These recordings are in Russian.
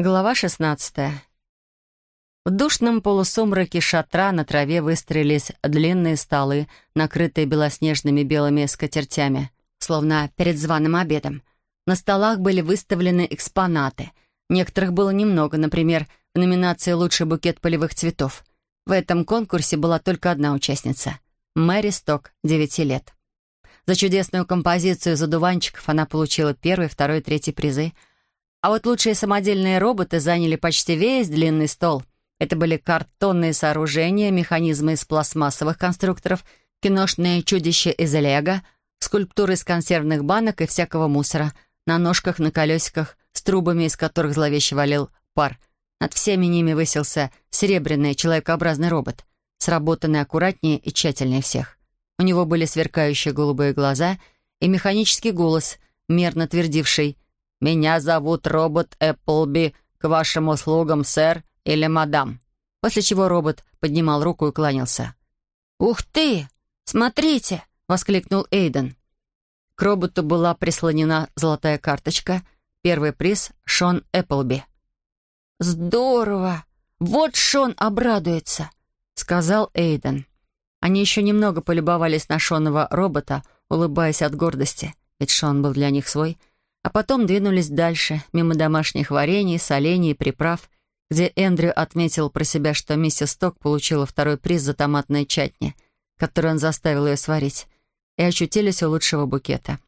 Глава 16. В душном полусумраке шатра на траве выстроились длинные столы, накрытые белоснежными белыми скатертями, словно перед званым обедом. На столах были выставлены экспонаты. Некоторых было немного, например, в номинации «Лучший букет полевых цветов». В этом конкурсе была только одна участница — Мэри Сток, 9 лет. За чудесную композицию задуванчиков она получила первый, второй, третий призы — а вот лучшие самодельные роботы заняли почти весь длинный стол. Это были картонные сооружения, механизмы из пластмассовых конструкторов, киношные чудища из лего, скульптуры из консервных банок и всякого мусора, на ножках, на колесиках, с трубами, из которых зловеще валил пар. Над всеми ними высился серебряный человекообразный робот, сработанный аккуратнее и тщательнее всех. У него были сверкающие голубые глаза и механический голос, мерно твердивший — «Меня зовут робот Эпплби. К вашим услугам, сэр или мадам». После чего робот поднимал руку и кланялся. «Ух ты! Смотрите!» — воскликнул Эйден. К роботу была прислонена золотая карточка. Первый приз — Шон Эпплби. «Здорово! Вот Шон обрадуется!» — сказал Эйден. Они еще немного полюбовались на Шонова робота, улыбаясь от гордости, ведь Шон был для них свой — а потом двинулись дальше, мимо домашних варений, солений и приправ, где Эндрю отметил про себя, что миссис Ток получила второй приз за томатные чатни, который он заставил ее сварить, и очутились у лучшего букета.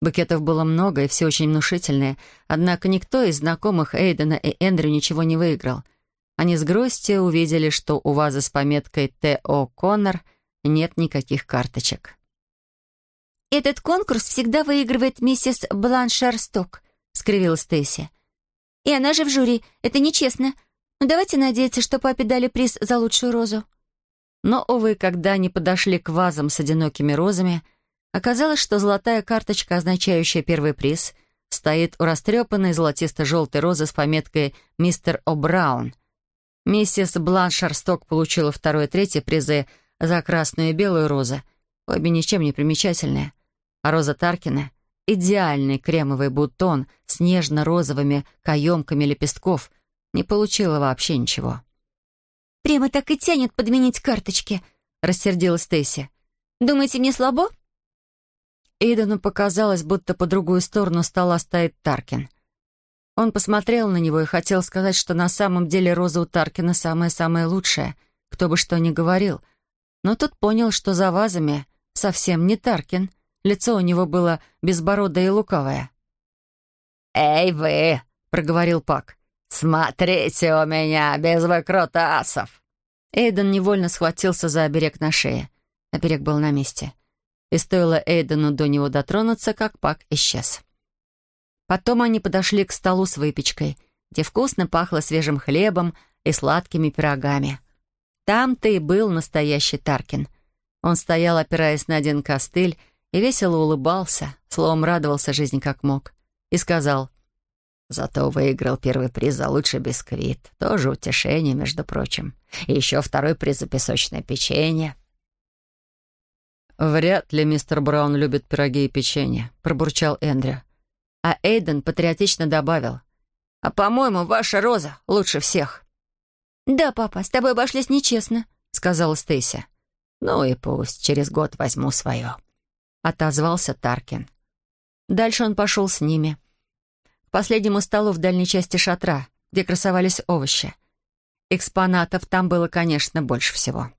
Букетов было много и все очень внушительные, однако никто из знакомых Эйдена и Эндрю ничего не выиграл. Они с грустью увидели, что у вазы с пометкой «Т.О. Коннор» нет никаких карточек. «Этот конкурс всегда выигрывает миссис Бланшарсток», — скривила Стейси. «И она же в жюри. Это нечестно. Но давайте надеяться, что папе дали приз за лучшую розу». Но, увы, когда они подошли к вазам с одинокими розами, оказалось, что золотая карточка, означающая первый приз, стоит у растрепанной золотисто-желтой розы с пометкой «Мистер О'Браун». Миссис Бланшарсток получила второй и третий призы за красную и белую розы, обе ничем не примечательные. А Роза Таркина — идеальный кремовый бутон с нежно-розовыми каемками лепестков — не получила вообще ничего. «Прямо так и тянет подменить карточки», — рассердилась Стейси. «Думаете, мне слабо?» Эйдену показалось, будто по другую сторону стола стоит Таркин. Он посмотрел на него и хотел сказать, что на самом деле Роза у Таркина самая-самая лучшая, кто бы что ни говорил. Но тут понял, что за вазами совсем не Таркин — Лицо у него было безбородое и лукавое. «Эй вы!» — проговорил Пак. «Смотрите у меня без выкрутасов!» Эйден невольно схватился за оберег на шее. Оберег был на месте. И стоило Эйдену до него дотронуться, как Пак исчез. Потом они подошли к столу с выпечкой, где вкусно пахло свежим хлебом и сладкими пирогами. Там-то и был настоящий Таркин. Он стоял, опираясь на один костыль, и весело улыбался, словом радовался жизни как мог, и сказал, «Зато выиграл первый приз за лучший бисквит, тоже утешение, между прочим, и еще второй приз за песочное печенье». «Вряд ли мистер Браун любит пироги и печенье», — пробурчал Эндрю. А Эйден патриотично добавил, «А, по-моему, ваша роза лучше всех». «Да, папа, с тобой обошлись нечестно», — сказала Стейси. «Ну и пусть, через год возьму свое», — отозвался Таркин. Дальше он пошел с ними. К последнему столу в дальней части шатра, где красовались овощи. Экспонатов там было, конечно, больше всего.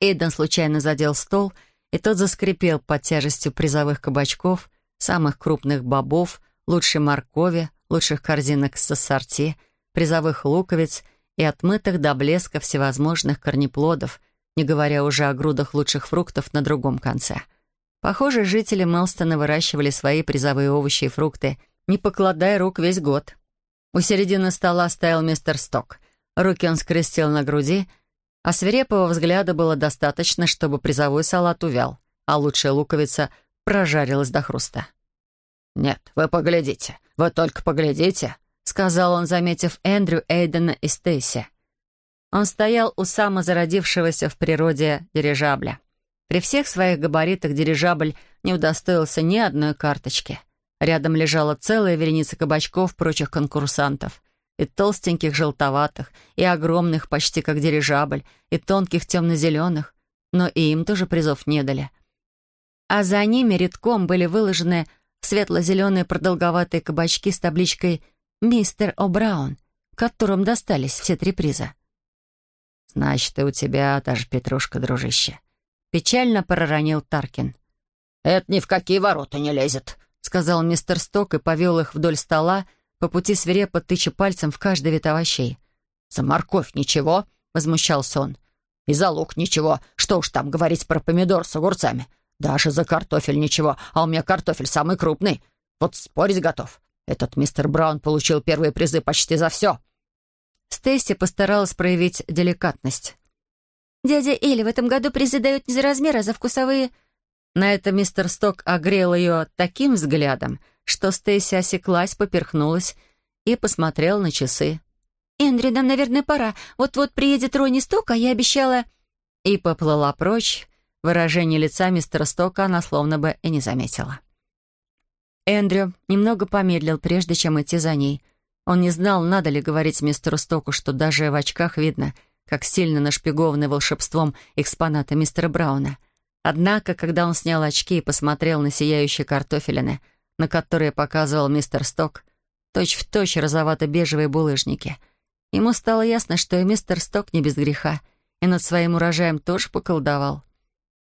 Эйден случайно задел стол, и тот заскрипел под тяжестью призовых кабачков, самых крупных бобов, лучшей моркови, лучших корзинок с ассорти, призовых луковиц и отмытых до блеска всевозможных корнеплодов, не говоря уже о грудах лучших фруктов на другом конце — Похоже, жители Мелстона выращивали свои призовые овощи и фрукты, не покладая рук весь год. У середины стола стоял мистер Сток. Руки он скрестил на груди, а свирепого взгляда было достаточно, чтобы призовой салат увял, а лучшая луковица прожарилась до хруста. «Нет, вы поглядите, вы только поглядите», — сказал он, заметив Эндрю, Эйдена и Стейси. Он стоял у самозародившегося в природе дирижабля. При всех своих габаритах дирижабль не удостоился ни одной карточки. Рядом лежала целая вереница кабачков прочих конкурсантов. и толстеньких желтоватых, и огромных, почти как дирижабль, и тонких темно-зеленых, но и им тоже призов не дали. А за ними редком были выложены светло-зеленые продолговатые кабачки с табличкой «Мистер О'Браун», которым достались все три приза. «Значит, и у тебя та же петрушка, дружище», — печально проронил Таркин. «Это ни в какие ворота не лезет», — сказал мистер Сток и повел их вдоль стола, по пути свирепо тыча пальцем в каждый вид овощей. «За морковь ничего», — возмущался он. «И за лук ничего. Что уж там говорить про помидор с огурцами. Даже за картофель ничего. А у меня картофель самый крупный. Вот спорить готов. Этот мистер Браун получил первые призы почти за все». Стейси постаралась проявить деликатность. «Дядя Элли в этом году дают не за размер, а за вкусовые...» На это мистер Сток огрел ее таким взглядом, что Стейси осеклась, поперхнулась и посмотрел на часы. «Эндрю, нам, наверное, пора. Вот-вот приедет Ронни Сток, а я обещала...» И поплыла прочь. Выражение лица мистера Стока она словно бы и не заметила. Эндрю немного помедлил, прежде чем идти за ней. Он не знал, надо ли говорить мистеру Стоку, что даже в очках видно, как сильно нашпигованы волшебством экспонаты мистера Брауна — Однако, когда он снял очки и посмотрел на сияющие картофелины, на которые показывал мистер Сток, точь-в-точь розовато-бежевые булыжники, ему стало ясно, что и мистер Сток не без греха, и над своим урожаем тоже поколдовал.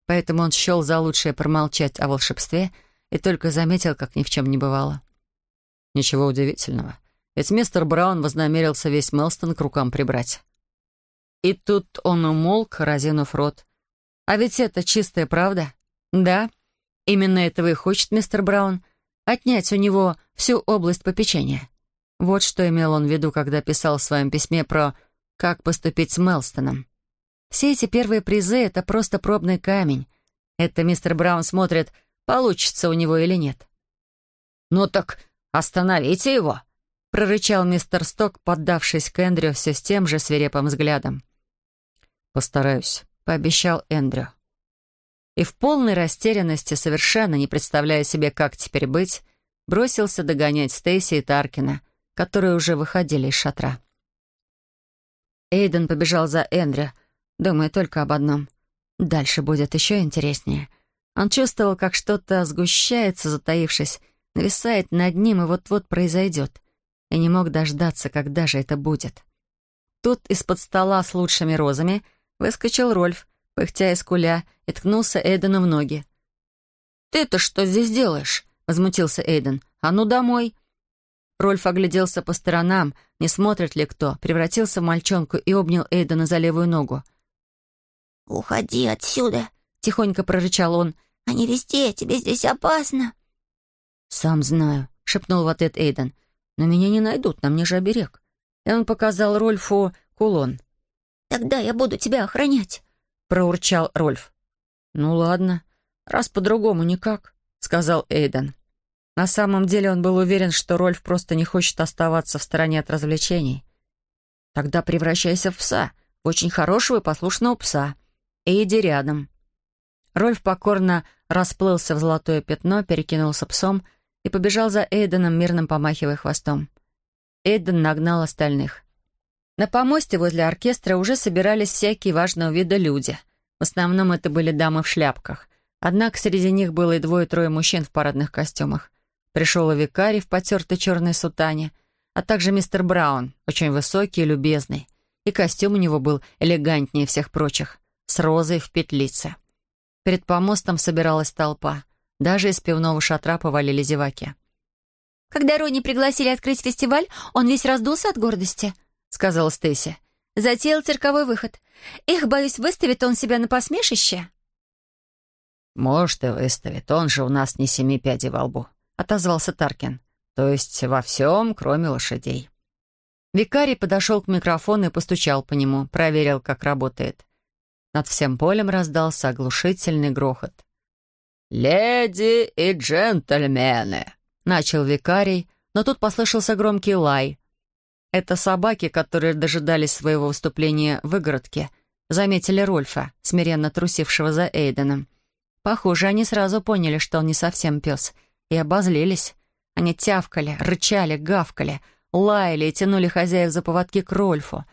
Поэтому он счел за лучшее промолчать о волшебстве и только заметил, как ни в чем не бывало. Ничего удивительного, ведь мистер Браун вознамерился весь Мелстон к рукам прибрать. И тут он умолк, разинув рот, а ведь это чистая правда. Да, именно этого и хочет мистер Браун. Отнять у него всю область попечения. Вот что имел он в виду, когда писал в своем письме про «как поступить с Мелстоном». Все эти первые призы — это просто пробный камень. Это мистер Браун смотрит, получится у него или нет. «Ну так остановите его!» — прорычал мистер Сток, поддавшись к Эндрю все с тем же свирепым взглядом. «Постараюсь», пообещал Эндрю. И в полной растерянности, совершенно не представляя себе, как теперь быть, бросился догонять Стейси и Таркина, которые уже выходили из шатра. Эйден побежал за Эндрю, думая только об одном. Дальше будет еще интереснее. Он чувствовал, как что-то сгущается, затаившись, нависает над ним и вот-вот произойдет. И не мог дождаться, когда же это будет. Тут из-под стола с лучшими розами — Выскочил Рольф, пыхтя и скуля, и ткнулся Эйдену в ноги. «Ты-то что здесь делаешь?» — возмутился Эйден. «А ну домой!» Рольф огляделся по сторонам, не смотрит ли кто, превратился в мальчонку и обнял Эйдена за левую ногу. «Уходи отсюда!» — тихонько прорычал он. «А не везде, тебе здесь опасно!» «Сам знаю», — шепнул в ответ Эйден. «Но меня не найдут, на мне же оберег». И он показал Рольфу кулон. «Тогда я буду тебя охранять», — проурчал Рольф. «Ну ладно, раз по-другому никак», — сказал Эйден. На самом деле он был уверен, что Рольф просто не хочет оставаться в стороне от развлечений. «Тогда превращайся в пса, в очень хорошего и послушного пса, и иди рядом». Рольф покорно расплылся в золотое пятно, перекинулся псом и побежал за Эйденом, мирным помахивая хвостом. Эйден нагнал остальных. На помосте возле оркестра уже собирались всякие важного вида люди. В основном это были дамы в шляпках. Однако среди них было и двое-трое мужчин в парадных костюмах. Пришел и викарий в потертой черной сутане, а также мистер Браун, очень высокий и любезный. И костюм у него был элегантнее всех прочих, с розой в петлице. Перед помостом собиралась толпа. Даже из пивного шатра повалили зеваки. «Когда Рони пригласили открыть фестиваль, он весь раздулся от гордости», — сказала Стейси. «Затеял цирковой выход. Эх, боюсь, выставит он себя на посмешище». «Может, и выставит. Он же у нас не семи пядей во лбу», — отозвался Таркин. «То есть во всем, кроме лошадей». Викарий подошел к микрофону и постучал по нему, проверил, как работает. Над всем полем раздался оглушительный грохот. «Леди и джентльмены!» — начал викарий, но тут послышался громкий лай. Это собаки, которые дожидались своего выступления в выгородке, заметили Рольфа, смиренно трусившего за Эйденом. Похоже, они сразу поняли, что он не совсем пес, и обозлились. Они тявкали, рычали, гавкали, лаяли и тянули хозяев за поводки к Рольфу.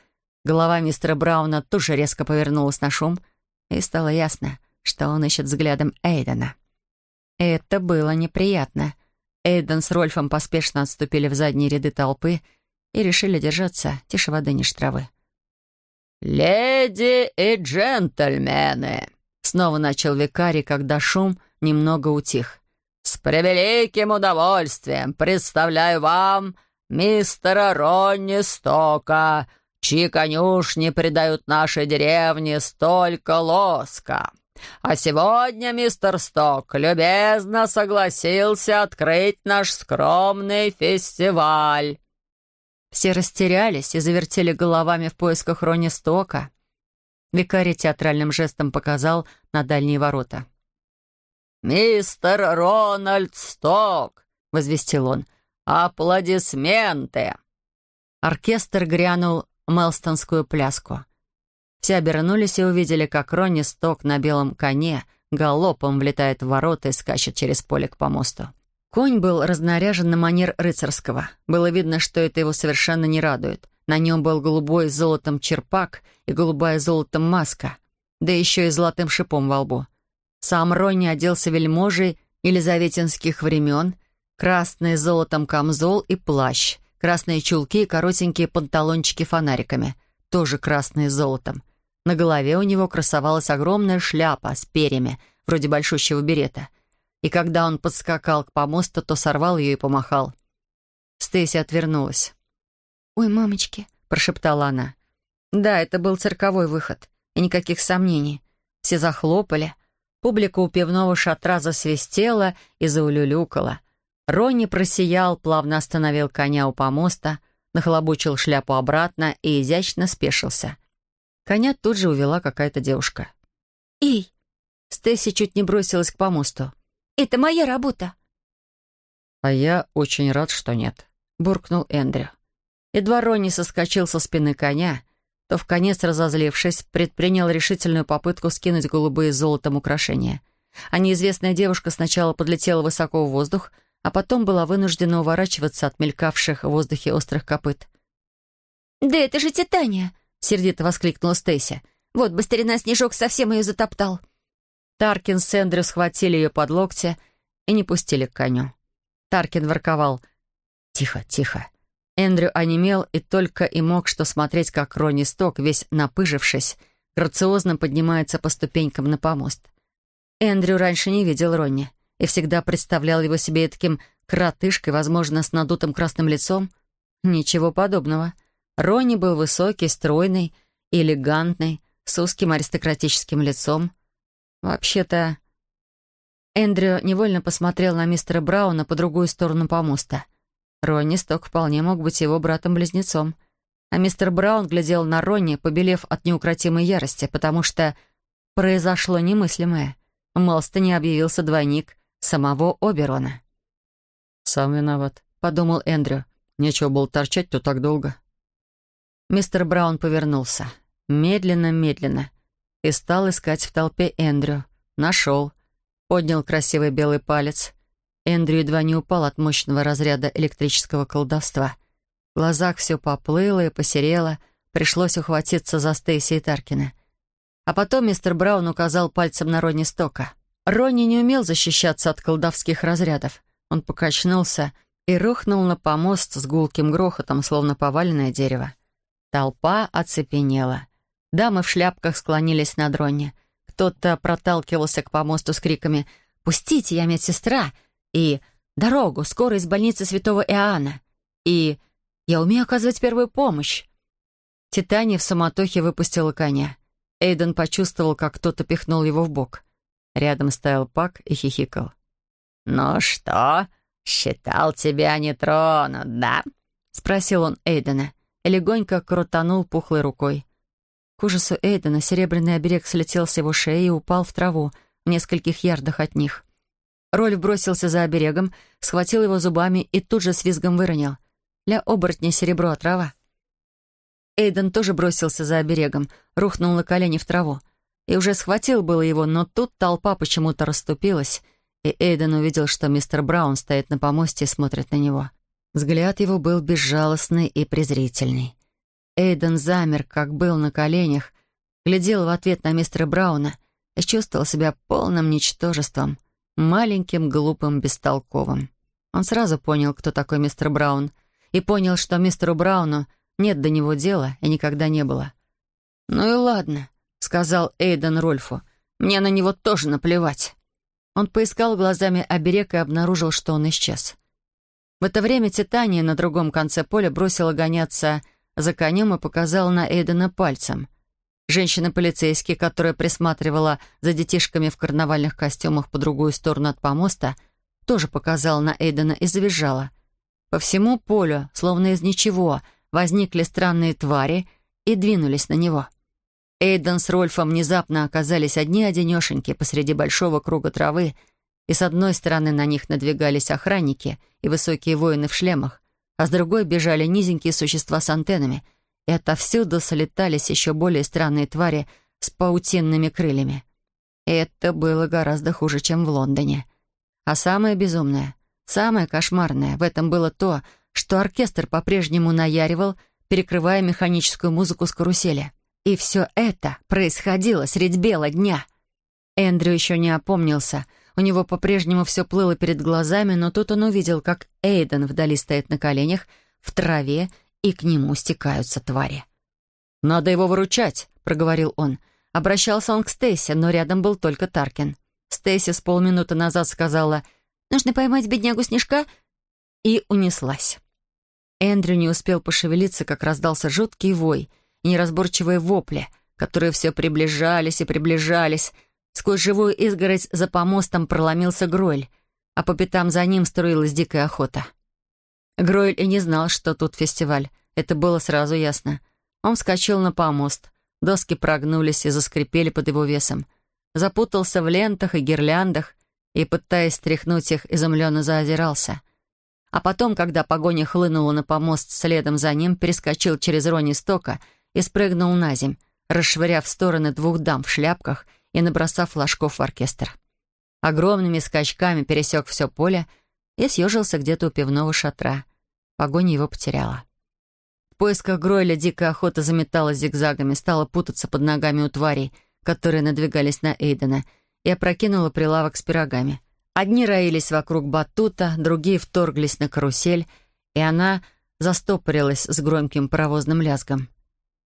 Голова мистера Брауна тоже резко повернулась на шум, и стало ясно, что он ищет взглядом Эйдена. Это было неприятно. Эйден с Рольфом поспешно отступили в задние ряды толпы и решили держаться тише воды ниже травы. «Леди и джентльмены!» Снова начал викарий, когда шум немного утих. «С превеликим удовольствием представляю вам мистера Ронни Стока, чьи конюшни придают нашей деревне столько лоска. А сегодня мистер Сток любезно согласился открыть наш скромный фестиваль». Все растерялись и завертели головами в поисках Ронни Стока. Викарий театральным жестом показал на дальние ворота. «Мистер Рональд Сток!» — возвестил он. «Аплодисменты!» Оркестр грянул мелстонскую пляску. Все обернулись и увидели, как Ронни Сток на белом коне галопом влетает в ворота и скачет через поле к помосту. Конь был разнаряжен на манер рыцарского. Было видно, что это его совершенно не радует. На нем был голубой с золотом черпак и голубая с золотом маска, да еще и золотым шипом во лбу. Сам Ронни оделся вельможей елизаветинских времен, красный с золотом камзол и плащ, красные чулки и коротенькие панталончики фонариками, тоже красные с золотом. На голове у него красовалась огромная шляпа с перьями, вроде большущего берета. И когда он подскакал к помосту, то сорвал ее и помахал. Стейси отвернулась. «Ой, мамочки», — прошептала она. Да, это был цирковой выход, и никаких сомнений. Все захлопали. Публика у пивного шатра засвистела и заулюлюкала. Ронни просиял, плавно остановил коня у помоста, нахлобучил шляпу обратно и изящно спешился. Коня тут же увела какая-то девушка. «Эй!» Стесси чуть не бросилась к помосту. «Это моя работа!» «А я очень рад, что нет», — буркнул Эндрю. Едва Ронни соскочил со спины коня, то, в конец разозлившись, предпринял решительную попытку скинуть голубые с золотом украшения. А неизвестная девушка сначала подлетела высоко в воздух, а потом была вынуждена уворачиваться от мелькавших в воздухе острых копыт. «Да это же Титания!» — сердито воскликнула Стейси. «Вот бы старина Снежок совсем ее затоптал!» Таркин с Эндрю схватили ее под локти и не пустили к коню. Таркин ворковал. «Тихо, тихо. Эндрю онемел и только и мог что смотреть, как Ронни Сток, весь напыжившись, грациозно поднимается по ступенькам на помост. Эндрю раньше не видел Ронни и всегда представлял его себе таким кротышкой, возможно, с надутым красным лицом. Ничего подобного. Ронни был высокий, стройный, элегантный, с узким аристократическим лицом. Вообще-то... Эндрю невольно посмотрел на мистера Брауна по другую сторону помоста — Ронни Сток вполне мог быть его братом-близнецом. А мистер Браун глядел на Ронни, побелев от неукротимой ярости, потому что произошло немыслимое. В Мелстоне объявился двойник самого Оберона. «Сам виноват», — подумал Эндрю. «Нечего было торчать тут так долго». Мистер Браун повернулся. Медленно-медленно. И стал искать в толпе Эндрю. Нашел. Поднял красивый белый палец — Эндрю едва не упал от мощного разряда электрического колдовства. В глазах все поплыло и посерело, пришлось ухватиться за Стейси и Таркина. А потом мистер Браун указал пальцем на Ронни Стока. Ронни не умел защищаться от колдовских разрядов. Он покачнулся и рухнул на помост с гулким грохотом, словно поваленное дерево. Толпа оцепенела. Дамы в шляпках склонились над Ронни. Кто-то проталкивался к помосту с криками «Пустите, я медсестра! и «Дорогу! Скоро из больницы святого Иоанна!» и «Я умею оказывать первую помощь!» Титания в самотохе выпустила коня. Эйден почувствовал, как кто-то пихнул его в бок. Рядом стоял Пак и хихикал. «Ну что, считал тебя не тронут, да?» — спросил он Эйдена и легонько крутанул пухлой рукой. К ужасу Эйдена серебряный оберег слетел с его шеи и упал в траву в нескольких ярдах от них. Рольф бросился за оберегом, схватил его зубами и тут же с визгом выронил. Для оборотня серебро отрава. Эйден тоже бросился за оберегом, рухнул на колени в траву. И уже схватил было его, но тут толпа почему-то расступилась, и Эйден увидел, что мистер Браун стоит на помосте и смотрит на него. Взгляд его был безжалостный и презрительный. Эйден замер, как был на коленях, глядел в ответ на мистера Брауна и чувствовал себя полным ничтожеством, маленьким, глупым, бестолковым. Он сразу понял, кто такой мистер Браун, и понял, что мистеру Брауну нет до него дела и никогда не было. «Ну и ладно», — сказал Эйден Рольфу, — «мне на него тоже наплевать». Он поискал глазами оберег и обнаружил, что он исчез. В это время Титания на другом конце поля бросила гоняться за конем и показала на Эйдена пальцем. Женщина-полицейский, которая присматривала за детишками в карнавальных костюмах по другую сторону от помоста, тоже показала на Эйдена и завизжала. По всему полю, словно из ничего, возникли странные твари и двинулись на него. Эйден с Рольфом внезапно оказались одни-одинешеньки посреди большого круга травы, и с одной стороны на них надвигались охранники и высокие воины в шлемах, а с другой бежали низенькие существа с антеннами, и отовсюду солетались еще более странные твари с паутинными крыльями. И это было гораздо хуже, чем в Лондоне. А самое безумное, самое кошмарное в этом было то, что оркестр по-прежнему наяривал, перекрывая механическую музыку с карусели. И все это происходило средь бела дня. Эндрю еще не опомнился — у него по-прежнему все плыло перед глазами, но тут он увидел, как Эйден вдали стоит на коленях, в траве, и к нему стекаются твари. «Надо его выручать», — проговорил он. Обращался он к Стейси, но рядом был только Таркин. Стейси с полминуты назад сказала «Нужно поймать беднягу Снежка» и унеслась. Эндрю не успел пошевелиться, как раздался жуткий вой неразборчивые вопли, которые все приближались и приближались, Сквозь живую изгородь за помостом проломился Гройль, а по пятам за ним струилась дикая охота. Гройль и не знал, что тут фестиваль. Это было сразу ясно. Он вскочил на помост. Доски прогнулись и заскрипели под его весом. Запутался в лентах и гирляндах и, пытаясь стряхнуть их, изумленно заозирался. А потом, когда погоня хлынула на помост следом за ним, перескочил через рони стока и спрыгнул на земь, расшвыряв в стороны двух дам в шляпках — и набросав флажков в оркестр. Огромными скачками пересек все поле и съежился где-то у пивного шатра. Погоня его потеряла. В поисках Гройля дикая охота заметалась зигзагами, стала путаться под ногами у тварей, которые надвигались на Эйдена, и опрокинула прилавок с пирогами. Одни роились вокруг батута, другие вторглись на карусель, и она застопорилась с громким паровозным лязгом.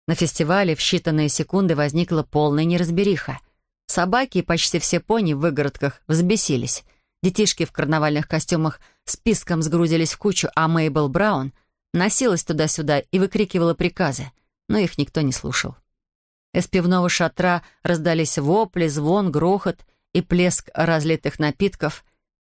На фестивале в считанные секунды возникла полная неразбериха. Собаки и почти все пони в выгородках взбесились. Детишки в карнавальных костюмах списком сгрудились в кучу, а Мейбл Браун носилась туда-сюда и выкрикивала приказы, но их никто не слушал. Из пивного шатра раздались вопли, звон, грохот и плеск разлитых напитков.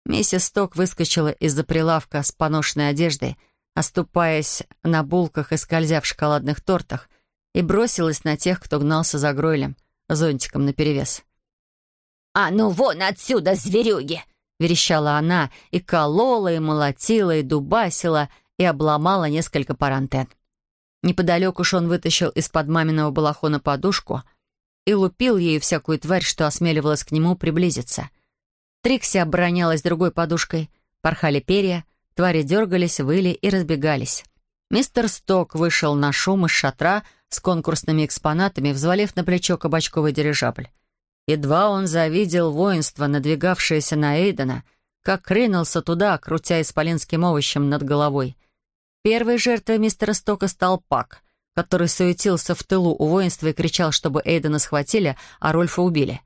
Миссис Сток выскочила из-за прилавка с поношенной одеждой, оступаясь на булках и скользя в шоколадных тортах, и бросилась на тех, кто гнался за Гройлем — зонтиком наперевес. «А ну вон отсюда, зверюги!» — верещала она и колола, и молотила, и дубасила, и обломала несколько пар антенн. Неподалеку Шон вытащил из-под маминого балахона подушку и лупил ею всякую тварь, что осмеливалась к нему приблизиться. Трикси оборонялась другой подушкой, порхали перья, твари дергались, выли и разбегались. Мистер Сток вышел на шум из шатра, с конкурсными экспонатами, взвалив на плечо кабачковый дирижабль. Едва он завидел воинство, надвигавшееся на Эйдена, как ринулся туда, крутя исполинским овощем над головой. Первой жертвой мистера Стока стал Пак, который суетился в тылу у воинства и кричал, чтобы Эйдена схватили, а Рольфа убили.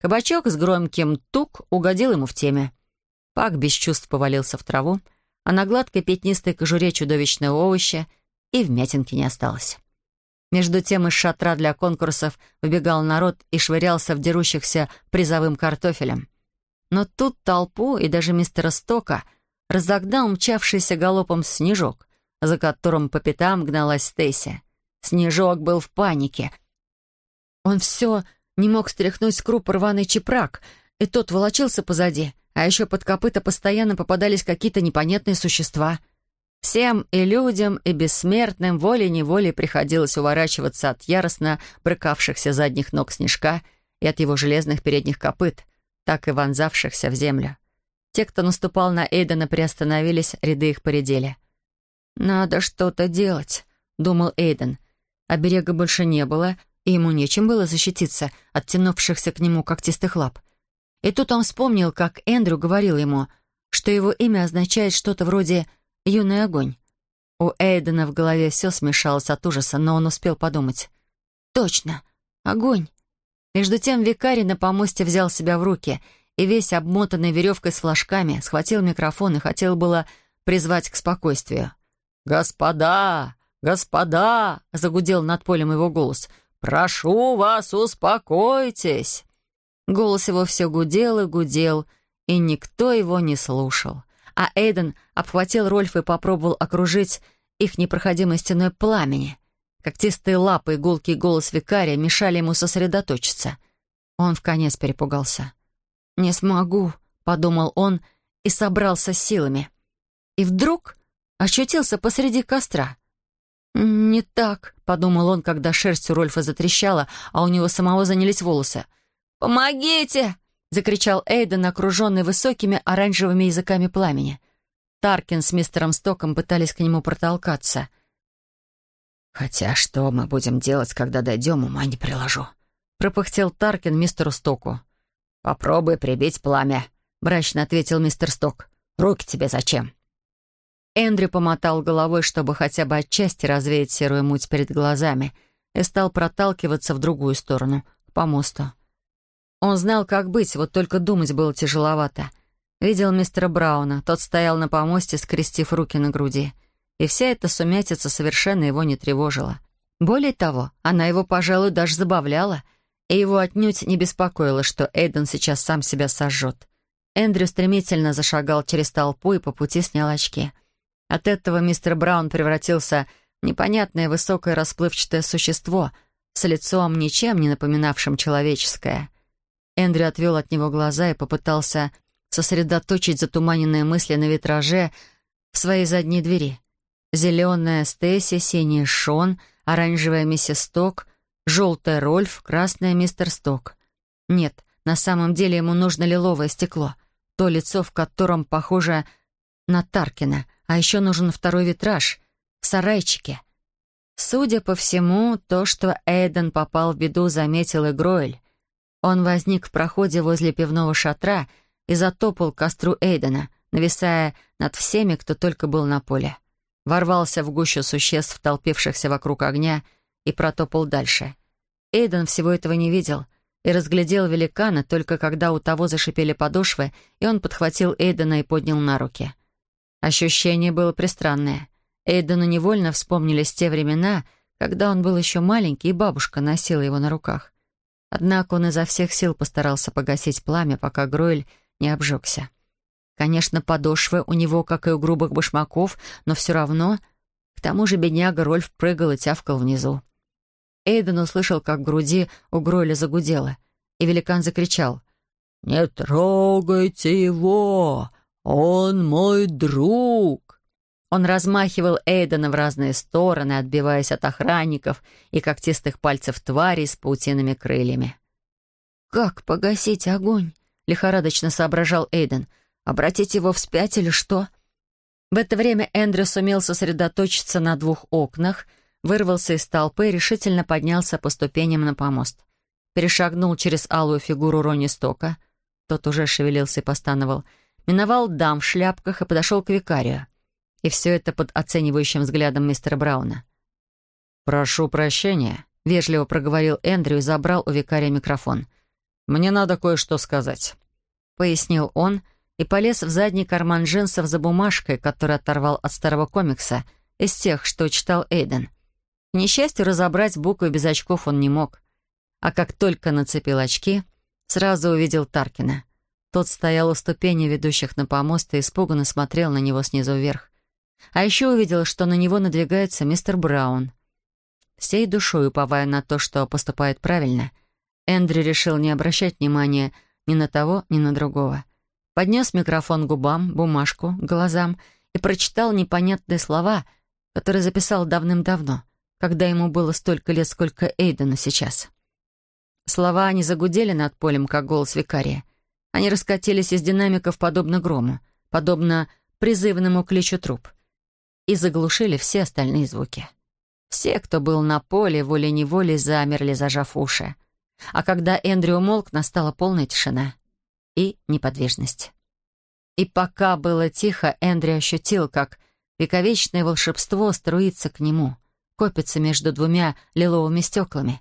Кабачок с громким тук угодил ему в теме. Пак без чувств повалился в траву, а на гладкой пятнистой кожуре чудовищного овоща и вмятинки не осталось. Между тем из шатра для конкурсов выбегал народ и швырялся в дерущихся призовым картофелем. Но тут толпу и даже мистера Стока разогнал мчавшийся галопом снежок, за которым по пятам гналась Стейси. Снежок был в панике. Он все не мог стряхнуть с круп рваный чепрак, и тот волочился позади, а еще под копыта постоянно попадались какие-то непонятные существа — Всем и людям, и бессмертным волей-неволей приходилось уворачиваться от яростно брыкавшихся задних ног снежка и от его железных передних копыт, так и вонзавшихся в землю. Те, кто наступал на Эйдена, приостановились, ряды их поредели. «Надо что-то делать», — думал Эйден. А берега больше не было, и ему нечем было защититься от тянувшихся к нему когтистых лап. И тут он вспомнил, как Эндрю говорил ему, что его имя означает что-то вроде «юный огонь». У Эйдена в голове все смешалось от ужаса, но он успел подумать. «Точно! Огонь!» Между тем викарий на помосте взял себя в руки и весь обмотанный веревкой с флажками схватил микрофон и хотел было призвать к спокойствию. «Господа! Господа!» — загудел над полем его голос. «Прошу вас, успокойтесь!» Голос его все гудел и гудел, и никто его не слушал. А Эйден обхватил Рольфа и попробовал окружить их непроходимой стеной пламени. Когтистые лапы и гулкий голос викария мешали ему сосредоточиться. Он в конец перепугался. «Не смогу», — подумал он и собрался силами. И вдруг ощутился посреди костра. «Не так», — подумал он, когда шерсть у Рольфа затрещала, а у него самого занялись волосы. «Помогите!» — закричал Эйден, окруженный высокими оранжевыми языками пламени. Таркин с мистером Стоком пытались к нему протолкаться. «Хотя что мы будем делать, когда дойдем, ума не приложу», — пропыхтел Таркин мистеру Стоку. «Попробуй прибить пламя», — мрачно ответил мистер Сток. «Руки тебе зачем?» Эндрю помотал головой, чтобы хотя бы отчасти развеять серую муть перед глазами, и стал проталкиваться в другую сторону, к помосту. Он знал, как быть, вот только думать было тяжеловато. Видел мистера Брауна, тот стоял на помосте, скрестив руки на груди. И вся эта сумятица совершенно его не тревожила. Более того, она его, пожалуй, даже забавляла, и его отнюдь не беспокоило, что Эйден сейчас сам себя сожжет. Эндрю стремительно зашагал через толпу и по пути снял очки. От этого мистер Браун превратился в непонятное высокое расплывчатое существо с лицом, ничем не напоминавшим человеческое. Эндрю отвел от него глаза и попытался сосредоточить затуманенные мысли на витраже в своей задней двери. Зеленая Стесси, синий Шон, оранжевая миссис Сток, желтая Рольф, красная мистер Сток. Нет, на самом деле ему нужно лиловое стекло, то лицо, в котором похоже на Таркина, а еще нужен второй витраж в сарайчике. Судя по всему, то, что Эйден попал в беду, заметил и Гройль. Он возник в проходе возле пивного шатра и затопал костру Эйдена, нависая над всеми, кто только был на поле. Ворвался в гущу существ, толпившихся вокруг огня, и протопал дальше. Эйден всего этого не видел и разглядел великана только когда у того зашипели подошвы, и он подхватил Эйдена и поднял на руки. Ощущение было пристранное. Эйдену невольно вспомнились те времена, когда он был еще маленький, и бабушка носила его на руках. Однако он изо всех сил постарался погасить пламя, пока Гройль не обжегся. Конечно, подошвы у него, как и у грубых башмаков, но все равно... К тому же бедняга Рольф прыгал и тявкал внизу. Эйден услышал, как в груди у Гройля загудело, и великан закричал. «Не трогайте его! Он мой друг!» Он размахивал Эйдена в разные стороны, отбиваясь от охранников и когтистых пальцев тварей с паутинными крыльями. «Как погасить огонь?» — лихорадочно соображал Эйден. «Обратить его вспять или что?» В это время Эндрю сумел сосредоточиться на двух окнах, вырвался из толпы и решительно поднялся по ступеням на помост. Перешагнул через алую фигуру Ронни Стока. Тот уже шевелился и постановал. Миновал дам в шляпках и подошел к викарию. И все это под оценивающим взглядом мистера Брауна. «Прошу прощения», — вежливо проговорил Эндрю и забрал у викария микрофон. «Мне надо кое-что сказать», — пояснил он и полез в задний карман джинсов за бумажкой, который оторвал от старого комикса, из тех, что читал Эйден. К несчастью, разобрать буквы без очков он не мог. А как только нацепил очки, сразу увидел Таркина. Тот стоял у ступеней, ведущих на помост, и испуганно смотрел на него снизу вверх. А еще увидела, что на него надвигается мистер Браун. Всей душой уповая на то, что поступает правильно, Эндрю решил не обращать внимания ни на того, ни на другого. Поднес микрофон губам, бумажку, глазам и прочитал непонятные слова, которые записал давным-давно, когда ему было столько лет, сколько Эйдену сейчас. Слова не загудели над полем, как голос викария. Они раскатились из динамиков подобно грому, подобно призывному кличу труп — и заглушили все остальные звуки. Все, кто был на поле, волей-неволей замерли, зажав уши. А когда Эндрю умолк, настала полная тишина и неподвижность. И пока было тихо, Эндрю ощутил, как вековечное волшебство струится к нему, копится между двумя лиловыми стеклами,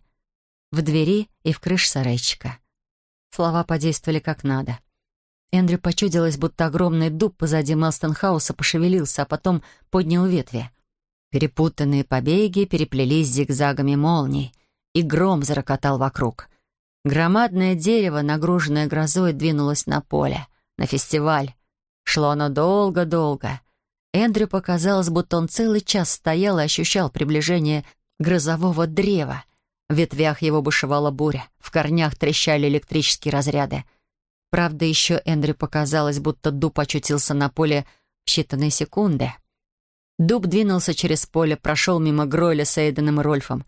в двери и в крыше сарайчика. Слова подействовали как надо. Эндрю почудилось, будто огромный дуб позади Мелстонхауса пошевелился, а потом поднял ветви. Перепутанные побеги переплелись зигзагами молний, и гром зарокотал вокруг. Громадное дерево, нагруженное грозой, двинулось на поле, на фестиваль. Шло оно долго-долго. Эндрю показалось, будто он целый час стоял и ощущал приближение грозового древа. В ветвях его бушевала буря, в корнях трещали электрические разряды — Правда, еще Эндрю показалось, будто дуб очутился на поле в считанные секунды. Дуб двинулся через поле, прошел мимо Гройля с Эйденом и Рольфом,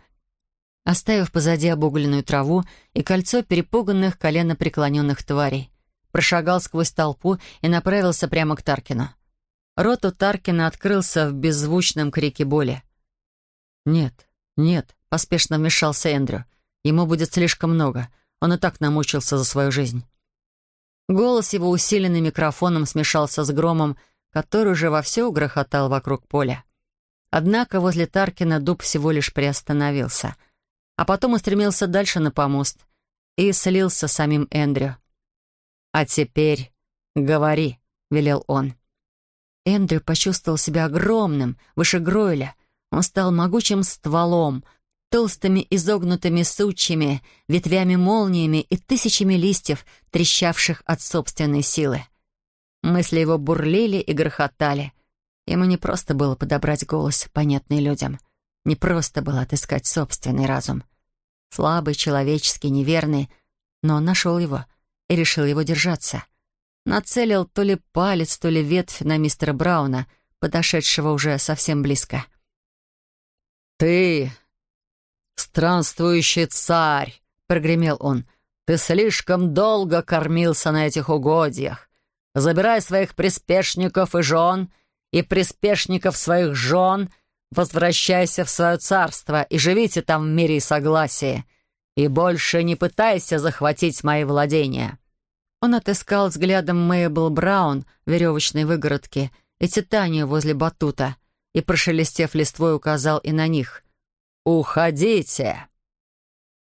оставив позади обугленную траву и кольцо перепуганных коленопреклоненных тварей. Прошагал сквозь толпу и направился прямо к Таркину. Рот у Таркина открылся в беззвучном крике боли. «Нет, нет», — поспешно вмешался Эндрю. «Ему будет слишком много. Он и так намучился за свою жизнь». Голос его, усиленный микрофоном, смешался с громом, который уже вовсю грохотал вокруг поля. Однако возле Таркина дуб всего лишь приостановился, а потом устремился дальше на помост и слился с самим Эндрю. «А теперь говори», — велел он. Эндрю почувствовал себя огромным, выше Гройля. Он стал могучим стволом, толстыми изогнутыми сучьями, ветвями-молниями и тысячами листьев, трещавших от собственной силы. Мысли его бурлили и грохотали. Ему не просто было подобрать голос, понятный людям. Не просто было отыскать собственный разум. Слабый, человеческий, неверный, но он нашел его и решил его держаться. Нацелил то ли палец, то ли ветвь на мистера Брауна, подошедшего уже совсем близко. «Ты «Странствующий царь!» — прогремел он. «Ты слишком долго кормился на этих угодьях. Забирай своих приспешников и жен, и приспешников своих жен, возвращайся в свое царство и живите там в мире и согласии. И больше не пытайся захватить мои владения». Он отыскал взглядом Мейбл Браун в веревочной выгородке и Титанию возле батута и, прошелестев листвой, указал и на них. «Уходите!»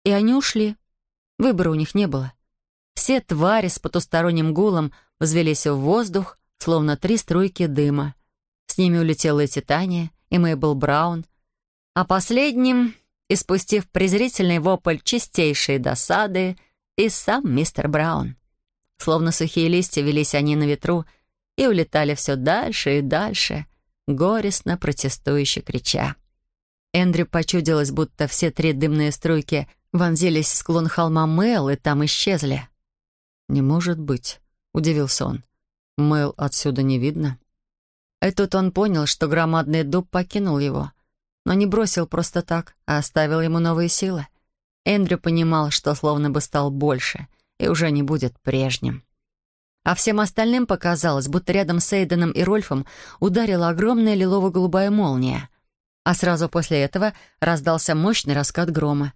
И они ушли. Выбора у них не было. Все твари с потусторонним гулом взвелись в воздух, словно три струйки дыма. С ними улетела и Титания, и Мейбл Браун. А последним, испустив презрительный вопль чистейшей досады, и сам мистер Браун. Словно сухие листья велись они на ветру и улетали все дальше и дальше, горестно протестующе крича. Эндрю почудилось, будто все три дымные струйки вонзились в склон холма Мэл и там исчезли. «Не может быть», — удивился он. «Мэл отсюда не видно». И тут он понял, что громадный дуб покинул его, но не бросил просто так, а оставил ему новые силы. Эндрю понимал, что словно бы стал больше и уже не будет прежним. А всем остальным показалось, будто рядом с Эйденом и Рольфом ударила огромная лилово-голубая молния — а сразу после этого раздался мощный раскат грома.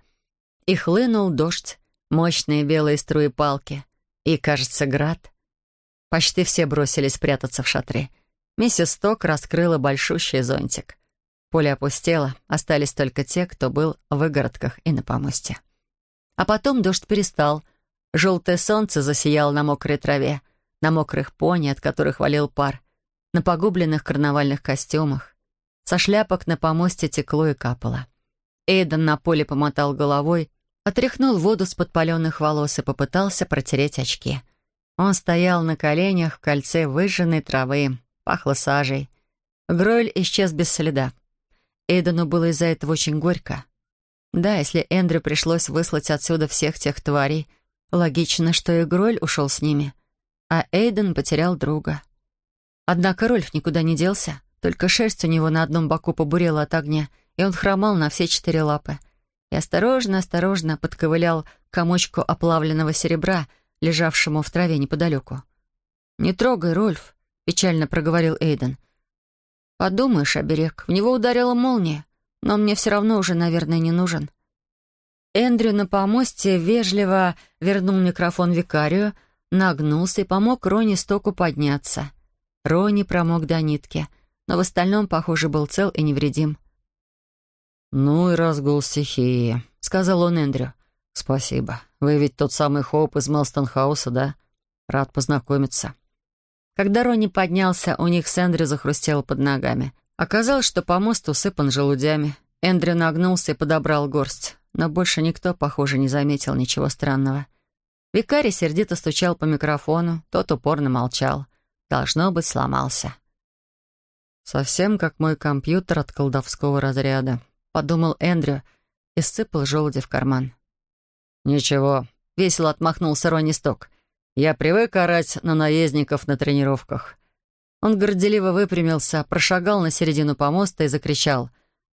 И хлынул дождь, мощные белые струи палки. И, кажется, град. Почти все бросились прятаться в шатре. Миссис Ток раскрыла большущий зонтик. Поле опустело, остались только те, кто был в выгородках и на помосте. А потом дождь перестал. Желтое солнце засияло на мокрой траве, на мокрых пони, от которых валил пар, на погубленных карнавальных костюмах. Со шляпок на помосте текло и капало. Эйден на поле помотал головой, отряхнул воду с подпаленных волос и попытался протереть очки. Он стоял на коленях в кольце выжженной травы, пахло сажей. Гройль исчез без следа. Эйдену было из-за этого очень горько. Да, если Эндрю пришлось выслать отсюда всех тех тварей, логично, что и Гройль ушел с ними, а Эйден потерял друга. Однако Рольф никуда не делся. Только шерсть у него на одном боку побурела от огня, и он хромал на все четыре лапы. И осторожно-осторожно подковылял комочку оплавленного серебра, лежавшему в траве неподалеку. «Не трогай, Рольф», — печально проговорил Эйден. «Подумаешь, оберег, в него ударила молния, но мне все равно уже, наверное, не нужен». Эндрю на помосте вежливо вернул микрофон викарию, нагнулся и помог Рони Стоку подняться. Рони промок до нитки, но в остальном, похоже, был цел и невредим. «Ну и разгул стихии», — сказал он Эндрю. «Спасибо. Вы ведь тот самый Хоуп из Мелстонхауса, да? Рад познакомиться». Когда Ронни поднялся, у них с Эндрю захрустело под ногами. Оказалось, что помост усыпан желудями. Эндрю нагнулся и подобрал горсть, но больше никто, похоже, не заметил ничего странного. Викарий сердито стучал по микрофону, тот упорно молчал. Должно быть, сломался. «Совсем как мой компьютер от колдовского разряда», — подумал Эндрю и сыпал желуди в карман. «Ничего», — весело отмахнулся Ронни Сток. «Я привык орать на наездников на тренировках». Он горделиво выпрямился, прошагал на середину помоста и закричал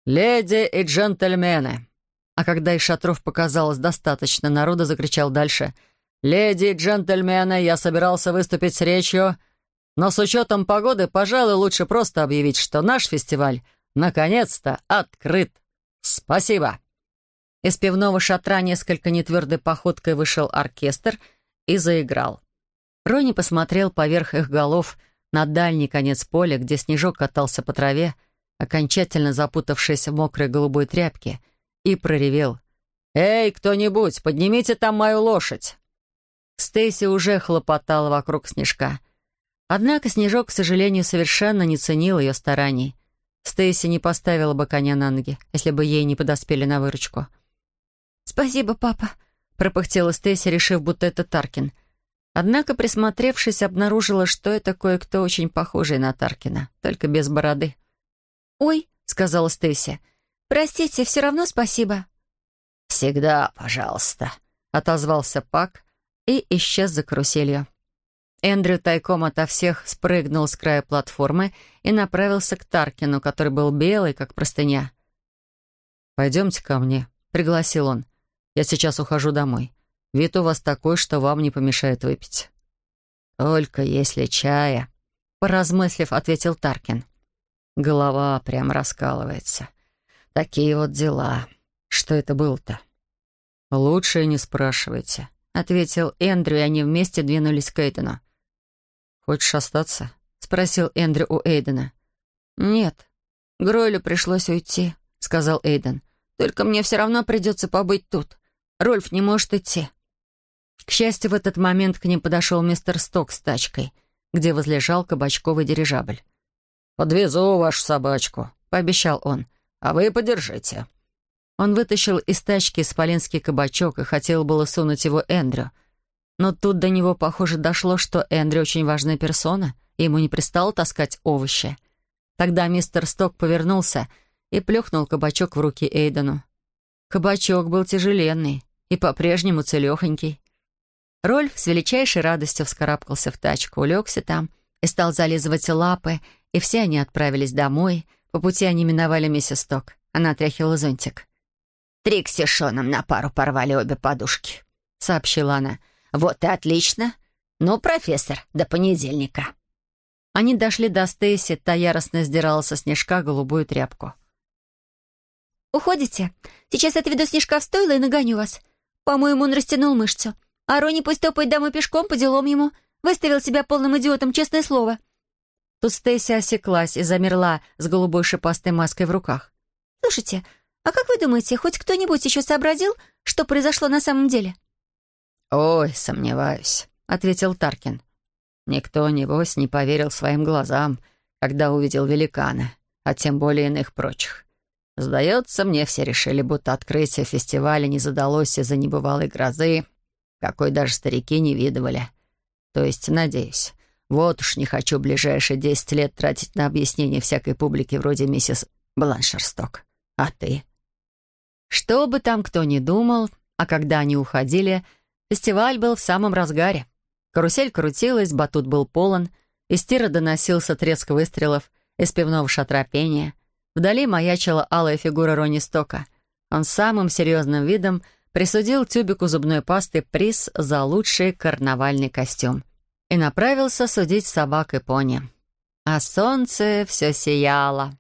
«Леди и джентльмены!» А когда из шатров показалось достаточно народа, закричал дальше «Леди и джентльмены, я собирался выступить с речью, но с учетом погоды, пожалуй, лучше просто объявить, что наш фестиваль наконец-то открыт. Спасибо!» Из пивного шатра несколько нетвердой походкой вышел оркестр и заиграл. Рони посмотрел поверх их голов на дальний конец поля, где снежок катался по траве, окончательно запутавшись в мокрой голубой тряпке, и проревел. «Эй, кто-нибудь, поднимите там мою лошадь!» Стейси уже хлопотала вокруг снежка. Однако снежок, к сожалению, совершенно не ценил ее стараний. Стейси не поставила бы коня на ноги, если бы ей не подоспели на выручку. «Спасибо, папа», — пропыхтела Стейси, решив, будто это Таркин. Однако, присмотревшись, обнаружила, что это кое-кто очень похожий на Таркина, только без бороды. «Ой», — сказала Стейси, — «простите, все равно спасибо». «Всегда, пожалуйста», — отозвался Пак и исчез за каруселью. Эндрю тайком ото всех спрыгнул с края платформы и направился к Таркину, который был белый, как простыня. «Пойдемте ко мне», — пригласил он. Я сейчас ухожу домой. Вид у вас такой, что вам не помешает выпить». «Только если чая», — поразмыслив, ответил Таркин. Голова прям раскалывается. Такие вот дела. Что это было-то? «Лучше не спрашивайте», — ответил Эндрю, и они вместе двинулись к Эйдену. «Хочешь остаться?» — спросил Эндрю у Эйдена. «Нет, Гройлю пришлось уйти», — сказал Эйден. «Только мне все равно придется побыть тут. Рольф не может идти». К счастью, в этот момент к ним подошел мистер Сток с тачкой, где возлежал кабачковый дирижабль. «Подвезу вашу собачку», — пообещал он. «А вы подержите». Он вытащил из тачки исполинский кабачок и хотел было сунуть его Эндрю. Но тут до него, похоже, дошло, что Эндрю очень важная персона, и ему не пристало таскать овощи. Тогда мистер Сток повернулся и плюхнул кабачок в руки Эйдену. Кабачок был тяжеленный и по-прежнему целехонький. Рольф с величайшей радостью вскарабкался в тачку, улегся там и стал зализывать лапы, и все они отправились домой. По пути они миновали миссис Ток. Она отряхивала зонтик. «Трикси Шоном на пару порвали обе подушки», — сообщила она. «Вот и отлично. Ну, профессор, до понедельника». Они дошли до Стейси, та яростно сдирала со снежка голубую тряпку. «Уходите? Сейчас отведу снежка в стойло и нагоню вас. По-моему, он растянул мышцу. А Рони пусть топает домой пешком по делам ему. Выставил себя полным идиотом, честное слово». Тут Стейси осеклась и замерла с голубой шипастой маской в руках. «Слушайте, а как вы думаете, хоть кто-нибудь еще сообразил, что произошло на самом деле?» «Ой, сомневаюсь», — ответил Таркин. «Никто, небось, не поверил своим глазам, когда увидел великана, а тем более иных прочих. Сдается мне, все решили, будто открытие фестиваля не задалось из-за небывалой грозы, какой даже старики не видывали. То есть, надеюсь. Вот уж не хочу ближайшие десять лет тратить на объяснение всякой публики вроде миссис Бланшерсток. А ты? Что бы там кто ни думал, а когда они уходили, фестиваль был в самом разгаре. Карусель крутилась, батут был полон, из тира доносился треск выстрелов, из пивного шатра пения — Вдали маячила алая фигура Ронни Стока. Он самым серьезным видом присудил тюбику зубной пасты приз за лучший карнавальный костюм и направился судить собак и пони. А солнце все сияло.